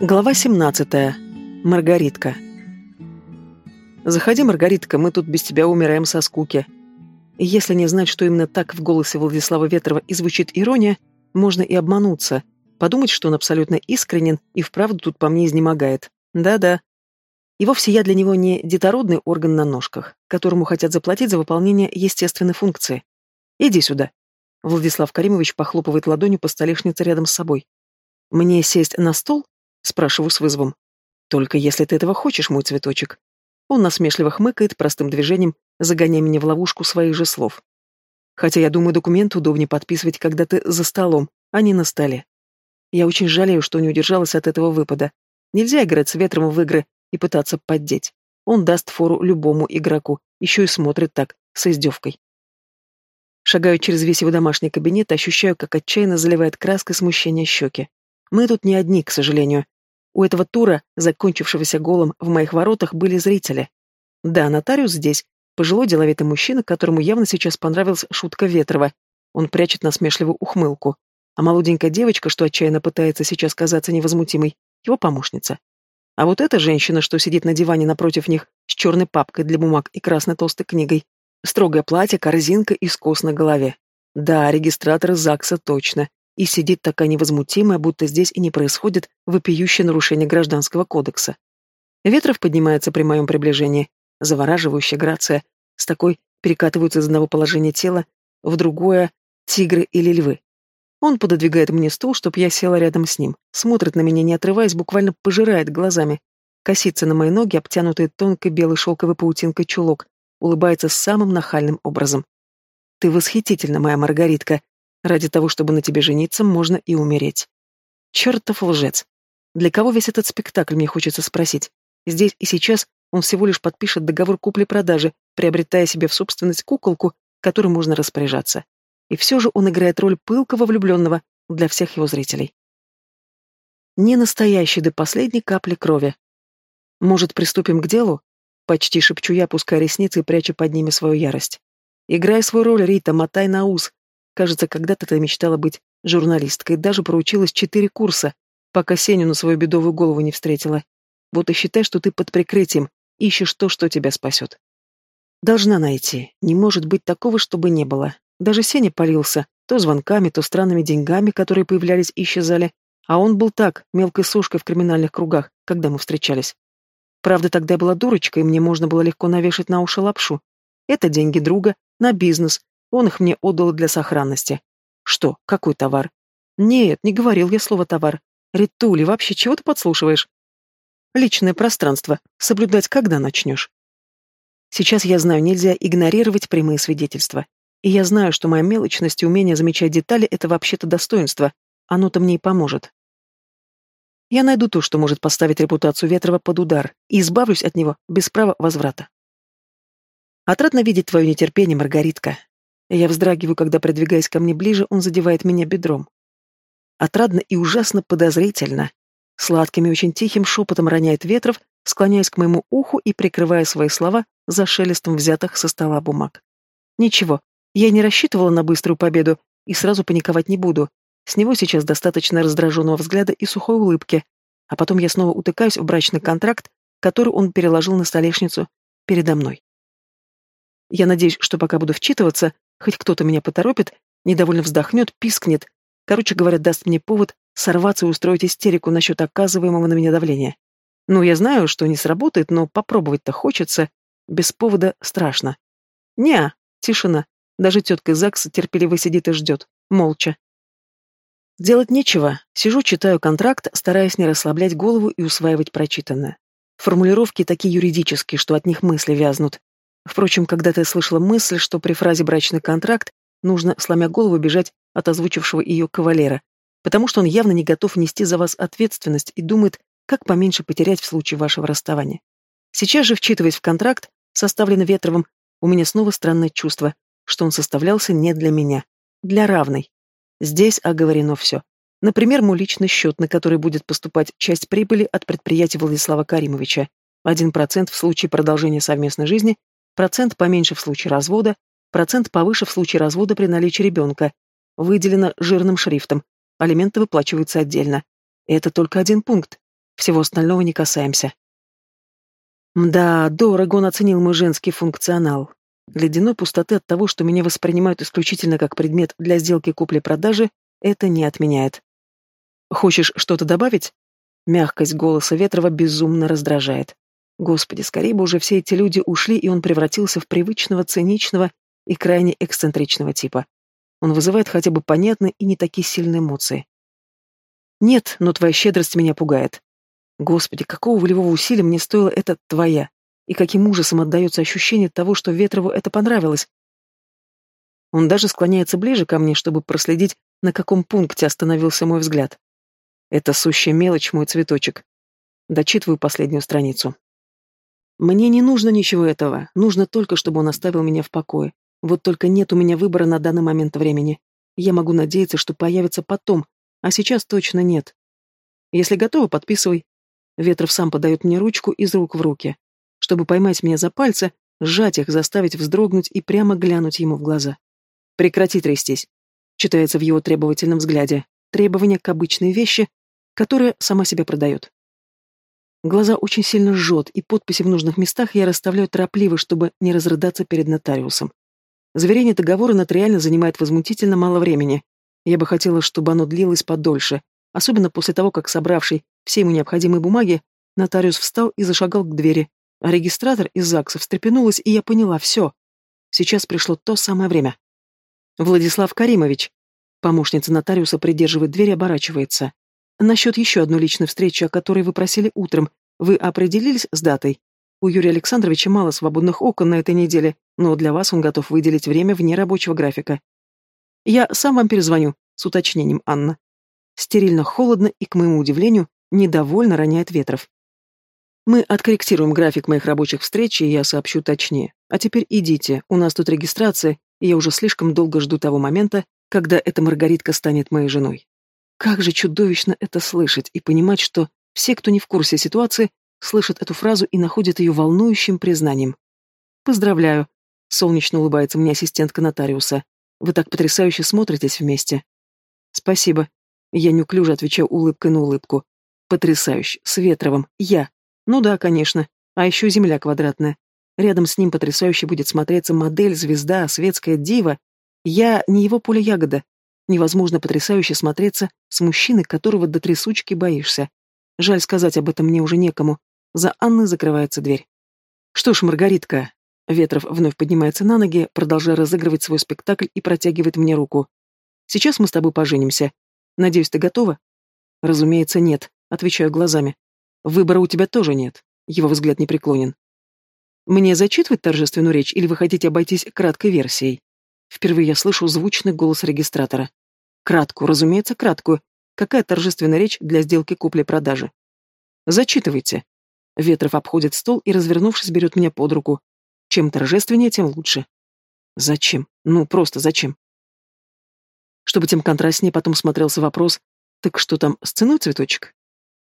Глава 17. Маргаритка. «Заходи, Маргаритка, мы тут без тебя умираем со скуки». Если не знать, что именно так в голосе Владислава Ветрова и звучит ирония, можно и обмануться, подумать, что он абсолютно искренен и вправду тут по мне изнемогает. Да-да. И вовсе я для него не детородный орган на ножках, которому хотят заплатить за выполнение естественной функции. Иди сюда. Владислав Каримович похлопывает ладонью по столешнице рядом с собой. Мне сесть на стол Спрашиваю с вызовом. Только если ты этого хочешь, мой цветочек. Он насмешливо хмыкает простым движением, загоняя меня в ловушку своих же слов. Хотя я думаю, документ удобнее подписывать, когда ты за столом, а не на столе. Я очень жалею, что не удержалась от этого выпада. Нельзя играть с ветром в игры и пытаться поддеть. Он даст фору любому игроку, еще и смотрит так, с издевкой. Шагаю через весь его домашний кабинет, ощущаю, как отчаянно заливает краской смущения щеки. Мы тут не одни, к сожалению. У этого тура, закончившегося голом в моих воротах, были зрители. Да, нотариус здесь, пожилой деловитый мужчина, которому явно сейчас понравилась шутка Ветрова. Он прячет насмешливую ухмылку. А молоденькая девочка, что отчаянно пытается сейчас казаться невозмутимой, его помощница. А вот эта женщина, что сидит на диване напротив них, с черной папкой для бумаг и красной толстой книгой. Строгое платье, корзинка и скос на голове. Да, регистратор ЗАГСа точно и сидит такая невозмутимая, будто здесь и не происходит вопиющее нарушение гражданского кодекса. Ветров поднимается при моем приближении, завораживающая грация, с такой перекатываются из одного положения тела в другое тигры или львы. Он пододвигает мне стул, чтобы я села рядом с ним, смотрит на меня, не отрываясь, буквально пожирает глазами, косится на мои ноги, обтянутые тонкой белой шелковой паутинкой чулок, улыбается самым нахальным образом. «Ты восхитительна, моя Маргаритка», Ради того, чтобы на тебе жениться, можно и умереть. Чертов лжец. Для кого весь этот спектакль, мне хочется спросить. Здесь и сейчас он всего лишь подпишет договор купли-продажи, приобретая себе в собственность куколку, которой можно распоряжаться. И все же он играет роль пылкого влюбленного для всех его зрителей. Не настоящий до последней капли крови. Может, приступим к делу? Почти шепчу я, пуская ресницы и пряча под ними свою ярость. Играй свою роль, Рита, мотай на ус, Кажется, когда-то ты мечтала быть журналисткой, даже проучилась четыре курса, пока Сеню на свою бедовую голову не встретила. Вот и считай, что ты под прикрытием, ищешь то, что тебя спасет. Должна найти. Не может быть такого, чтобы не было. Даже Сеня полился, то звонками, то странными деньгами, которые появлялись и исчезали, а он был так, мелкой сушкой в криминальных кругах, когда мы встречались. Правда, тогда я была дурочкой, и мне можно было легко навешать на уши лапшу. Это деньги друга, на бизнес, он их мне отдал для сохранности. Что, какой товар? Нет, не говорил я слово товар. Ритули, вообще чего ты подслушиваешь? Личное пространство. Соблюдать когда начнешь? Сейчас я знаю, нельзя игнорировать прямые свидетельства. И я знаю, что моя мелочность и умение замечать детали — это вообще-то достоинство. Оно-то мне и поможет. Я найду то, что может поставить репутацию Ветрова под удар, и избавлюсь от него без права возврата. Отрадно видеть твое нетерпение, Маргаритка. Я вздрагиваю, когда, продвигаясь ко мне ближе, он задевает меня бедром. Отрадно и ужасно подозрительно. Сладким и очень тихим шепотом роняет ветров, склоняясь к моему уху и прикрывая свои слова за шелестом взятых со стола бумаг. Ничего, я не рассчитывала на быструю победу и сразу паниковать не буду. С него сейчас достаточно раздраженного взгляда и сухой улыбки, а потом я снова утыкаюсь в брачный контракт, который он переложил на столешницу передо мной. Я надеюсь, что пока буду вчитываться, Хоть кто-то меня поторопит, недовольно вздохнет, пискнет. Короче говоря, даст мне повод сорваться и устроить истерику насчет оказываемого на меня давления. Ну, я знаю, что не сработает, но попробовать-то хочется. Без повода страшно. Неа, тишина. Даже тетка ЗАГСа терпеливо сидит и ждет. Молча. Делать нечего. Сижу, читаю контракт, стараясь не расслаблять голову и усваивать прочитанное. Формулировки такие юридические, что от них мысли вязнут. Впрочем, когда-то я слышала мысль, что при фразе «брачный контракт» нужно, сломя голову, бежать от озвучившего ее кавалера, потому что он явно не готов нести за вас ответственность и думает, как поменьше потерять в случае вашего расставания. Сейчас же, вчитываясь в контракт, составленный Ветровым, у меня снова странное чувство, что он составлялся не для меня, для равной. Здесь оговорено все. Например, мой личный счет, на который будет поступать часть прибыли от предприятия Владислава Каримовича, 1% в случае продолжения совместной жизни процент поменьше в случае развода, процент повыше в случае развода при наличии ребенка, выделено жирным шрифтом, алименты выплачиваются отдельно. Это только один пункт. Всего остального не касаемся. Да, дорого он оценил мой женский функционал. Ледяной пустоты от того, что меня воспринимают исключительно как предмет для сделки купли-продажи, это не отменяет. Хочешь что-то добавить? Мягкость голоса Ветрова безумно раздражает. Господи, скорее бы уже все эти люди ушли, и он превратился в привычного, циничного и крайне эксцентричного типа. Он вызывает хотя бы понятные и не такие сильные эмоции. Нет, но твоя щедрость меня пугает. Господи, какого волевого усилия мне стоило это твоя? И каким ужасом отдается ощущение того, что Ветрову это понравилось. Он даже склоняется ближе ко мне, чтобы проследить, на каком пункте остановился мой взгляд. Это сущая мелочь, мой цветочек. Дочитываю последнюю страницу. Мне не нужно ничего этого, нужно только, чтобы он оставил меня в покое. Вот только нет у меня выбора на данный момент времени. Я могу надеяться, что появится потом, а сейчас точно нет. Если готова, подписывай. Ветров сам подает мне ручку из рук в руки. Чтобы поймать меня за пальцы, сжать их, заставить вздрогнуть и прямо глянуть ему в глаза. Прекрати трястись. Читается в его требовательном взгляде. Требования к обычной вещи, которая сама себя продает. Глаза очень сильно жжет, и подписи в нужных местах я расставляю торопливо, чтобы не разрыдаться перед нотариусом. Заверение договора нотариально занимает возмутительно мало времени. Я бы хотела, чтобы оно длилось подольше, особенно после того, как собравший все ему необходимые бумаги, нотариус встал и зашагал к двери, а регистратор из ЗАГСа встрепенулась, и я поняла, все. Сейчас пришло то самое время. Владислав Каримович. Помощница нотариуса придерживает дверь и оборачивается. Насчет еще одной личной встречи, о которой вы просили утром, вы определились с датой? У Юрия Александровича мало свободных окон на этой неделе, но для вас он готов выделить время вне рабочего графика. Я сам вам перезвоню, с уточнением, Анна. Стерильно холодно и, к моему удивлению, недовольно роняет Ветров. Мы откорректируем график моих рабочих встреч, и я сообщу точнее. А теперь идите, у нас тут регистрация, и я уже слишком долго жду того момента, когда эта Маргаритка станет моей женой. Как же чудовищно это слышать и понимать, что все, кто не в курсе ситуации, слышат эту фразу и находят ее волнующим признанием. «Поздравляю», — солнечно улыбается мне ассистентка нотариуса. «Вы так потрясающе смотритесь вместе». «Спасибо». Я неуклюже отвечаю улыбкой на улыбку. «Потрясающе. С Ветровым. Я. Ну да, конечно. А еще земля квадратная. Рядом с ним потрясающе будет смотреться модель, звезда, светская дива. Я не его поле ягода. Невозможно потрясающе смотреться с мужчиной, которого до трясучки боишься. Жаль сказать об этом мне уже некому. За Анной закрывается дверь. Что ж, Маргаритка. Ветров вновь поднимается на ноги, продолжая разыгрывать свой спектакль и протягивает мне руку. Сейчас мы с тобой поженимся. Надеюсь, ты готова? Разумеется, нет, отвечаю глазами. Выбора у тебя тоже нет. Его взгляд непреклонен. Мне зачитывать торжественную речь или вы хотите обойтись краткой версией? Впервые я слышу звучный голос регистратора. Краткую, разумеется, краткую. Какая торжественная речь для сделки купли-продажи? Зачитывайте. Ветров обходит стол и, развернувшись, берет меня под руку. Чем торжественнее, тем лучше. Зачем? Ну, просто зачем? Чтобы тем контрастнее потом смотрелся вопрос, так что там, с ценой цветочек?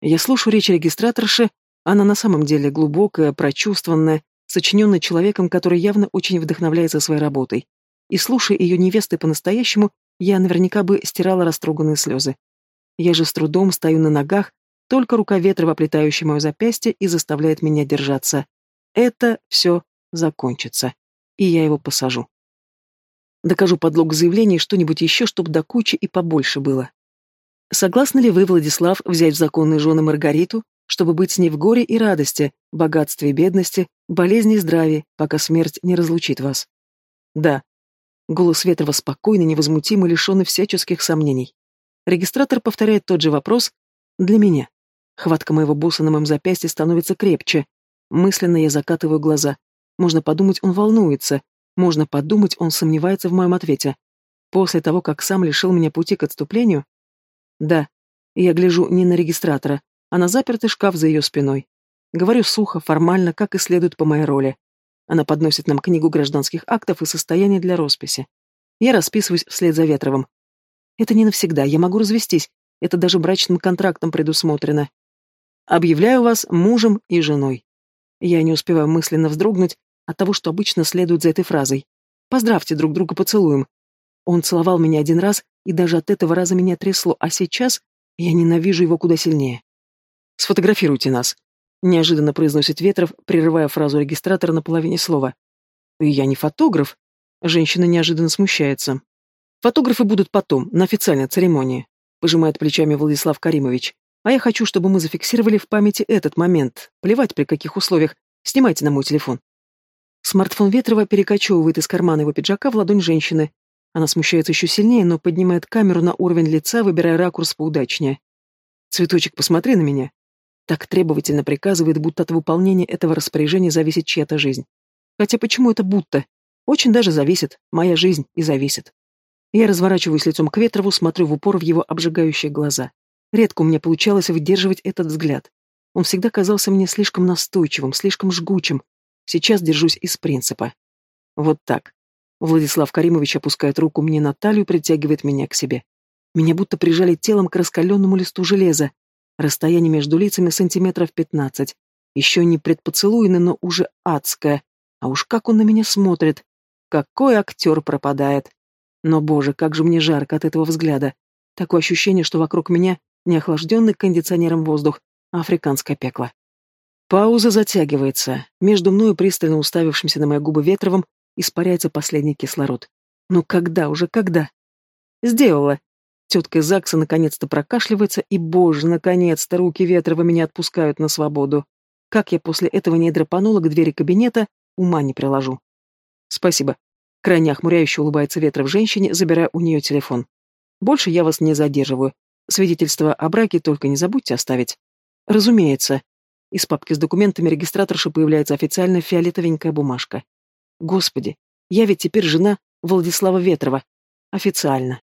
Я слушаю речь регистраторши, она на самом деле глубокая, прочувствованная, сочиненная человеком, который явно очень вдохновляется своей работой. И слушая ее невесты по-настоящему, я наверняка бы стирала растроганные слезы. Я же с трудом стою на ногах, только рука ветра, оплетающая мое запястье, и заставляет меня держаться. Это все закончится, и я его посажу. Докажу подлог заявления что-нибудь еще, чтобы до кучи и побольше было. Согласны ли вы, Владислав, взять в законные жены Маргариту, чтобы быть с ней в горе и радости, богатстве и бедности, болезни и здравии, пока смерть не разлучит вас? Да. Голос Ветрова спокойный, невозмутимый, лишенный всяческих сомнений. Регистратор повторяет тот же вопрос для меня. Хватка моего буса на моем запястье становится крепче. Мысленно я закатываю глаза. Можно подумать, он волнуется. Можно подумать, он сомневается в моем ответе. После того, как сам лишил меня пути к отступлению? Да. Я гляжу не на регистратора, а на запертый шкаф за ее спиной. Говорю сухо, формально, как и следует по моей роли. Она подносит нам книгу гражданских актов и состояния для росписи. Я расписываюсь вслед за Ветровым. Это не навсегда, я могу развестись. Это даже брачным контрактом предусмотрено. Объявляю вас мужем и женой. Я не успеваю мысленно вздрогнуть от того, что обычно следует за этой фразой. Поздравьте друг друга поцелуем. Он целовал меня один раз, и даже от этого раза меня трясло, а сейчас я ненавижу его куда сильнее. Сфотографируйте нас. Неожиданно произносит Ветров, прерывая фразу регистратора на половине слова. Я не фотограф. Женщина неожиданно смущается. Фотографы будут потом, на официальной церемонии. Пожимает плечами Владислав Каримович. А я хочу, чтобы мы зафиксировали в памяти этот момент. Плевать при каких условиях. Снимайте на мой телефон. Смартфон Ветрова перекочевывает из кармана его пиджака в ладонь женщины. Она смущается еще сильнее, но поднимает камеру на уровень лица, выбирая ракурс поудачнее. «Цветочек, посмотри на меня». Так требовательно приказывает, будто от выполнения этого распоряжения зависит чья-то жизнь. Хотя почему это будто? Очень даже зависит. Моя жизнь и зависит. Я разворачиваюсь лицом к Ветрову, смотрю в упор в его обжигающие глаза. Редко у меня получалось выдерживать этот взгляд. Он всегда казался мне слишком настойчивым, слишком жгучим. Сейчас держусь из принципа. Вот так. Владислав Каримович опускает руку мне на талию и притягивает меня к себе. Меня будто прижали телом к раскаленному листу железа. Расстояние между лицами сантиметров пятнадцать. Еще не предпоцелуйно, но уже адское. А уж как он на меня смотрит. Какой актер пропадает. Но, боже, как же мне жарко от этого взгляда. Такое ощущение, что вокруг меня не охлажденный кондиционером воздух, а африканское пекло. Пауза затягивается. Между мной и пристально уставившимся на мои губы Ветровым испаряется последний кислород. Ну когда уже, когда? Сделала. Тетка из ЗАГСа наконец-то прокашливается, и, боже, наконец-то руки Ветрова меня отпускают на свободу. Как я после этого не драпанула к двери кабинета, ума не приложу. Спасибо. Крайне охмуряюще улыбается Ветров женщине, забирая у нее телефон. Больше я вас не задерживаю. Свидетельство о браке только не забудьте оставить. Разумеется. Из папки с документами регистраторши появляется официальная фиолетовенькая бумажка. Господи, я ведь теперь жена Владислава Ветрова. Официально.